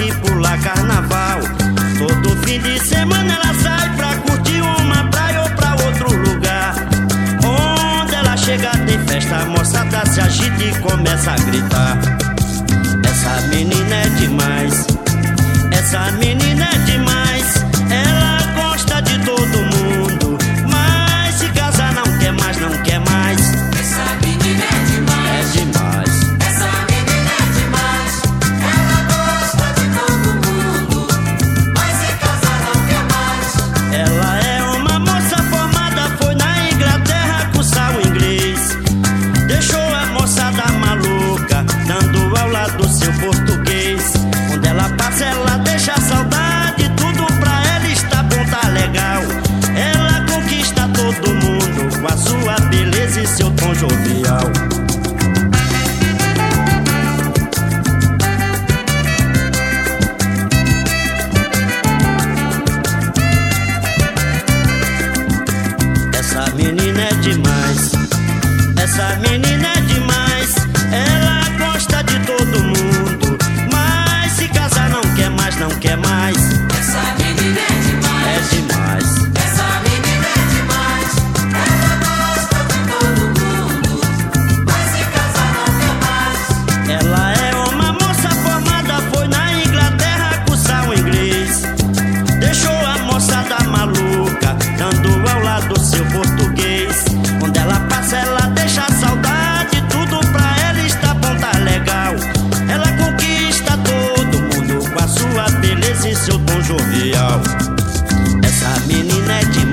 de pular carnaval. Todo fim de semana ela sai pra curtir uma praia ou pra outro lugar. Onde ela chega tem festa, a moçada tá, se agita e começa a gritar. Essa menina é demais. Essa menina jovial. Essa menina é demais. Essa menina é seu tom jovial. Essa menina é de